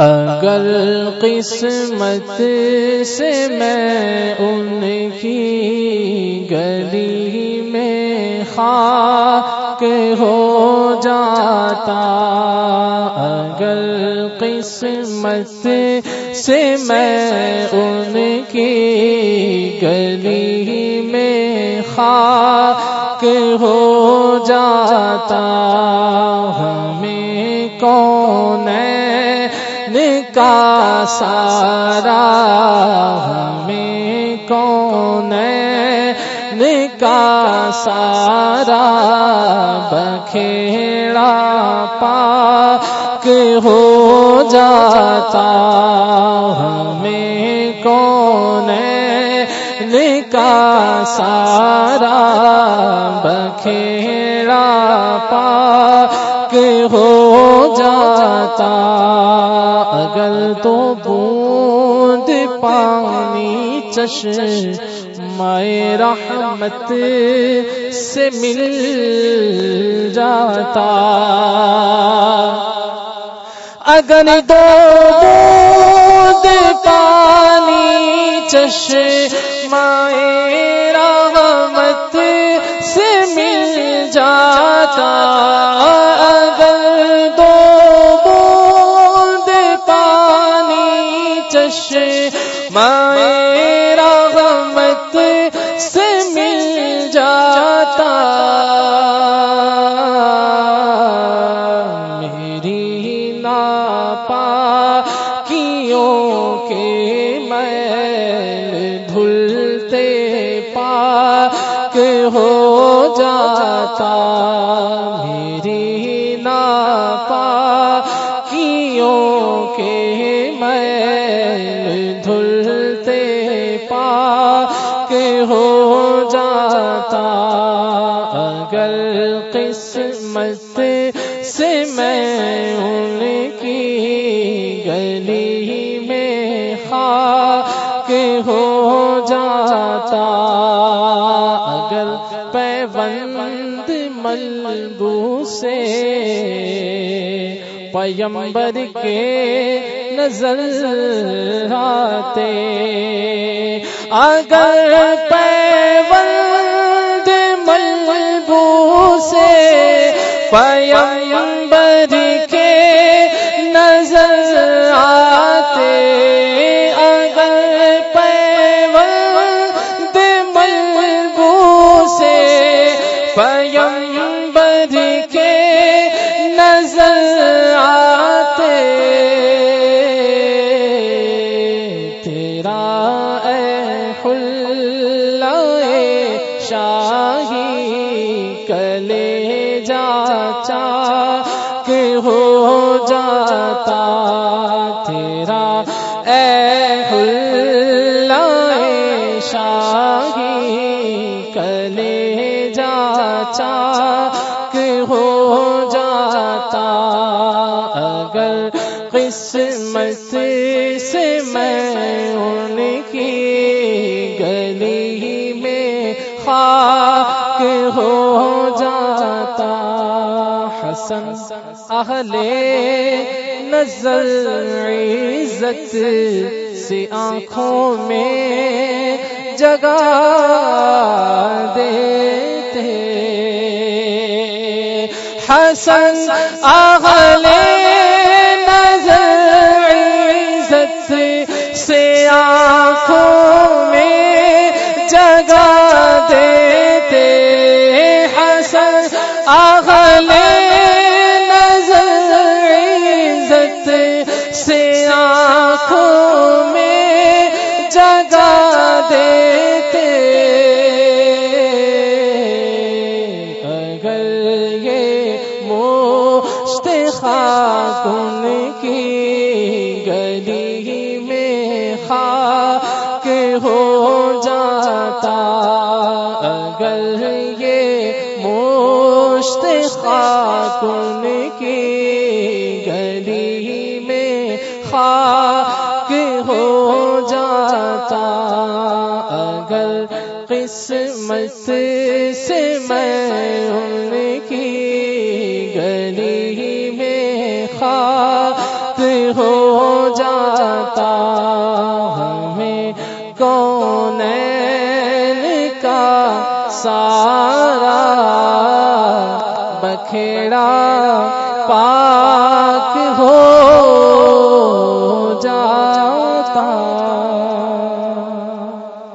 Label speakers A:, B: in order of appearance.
A: اگر قسمت سے میں ان کی گلی میں خاک ہو جاتا، اگر قسمت سے میں ان کی گلی میں خاک ہو جاتا، ہمیں کون کا سارا ہمیں کون کا سارا بکھیڑا پاک ہو جاتا ہمیں کون کا سارا بکھیڑا پاک ہو جاتا تو بوند پانی چش مائے رحمت سے مل جاتا۔ اگر دو بوند پانی چش مائے رحمت چش مائے رحمت سے مل جاتا۔ میری نا پا کیوں کے میں دھلتے کہ ہو جاتا۔ میری نا پا کیوں کے میں جاتا اگر قسمت سے میں ان کی گلی میں خاک ہو جاتا پیبند ملبو سے پیمبر کے نظر آتے، اگر پیبند پیمبر ہو جاتا تیرا اے شاہی کلے جا چاک ہو جاتا اگر قسمت سے میں ان کی گلی میں خاک ہو حسن، اہل نظر، عزت سے آنکھوں میں جگہ دیتے۔ حسن، اہل نظر، عزت سے آنکھوں میں جگہ دیتے۔ حسن، اہل ہو جاتا۔ اگر یہ موشت خاکن کی گلی میں خاک ہو جاتا۔ اگر قسمت سے میں ان کی بکھیڑا پاک ہو جاتا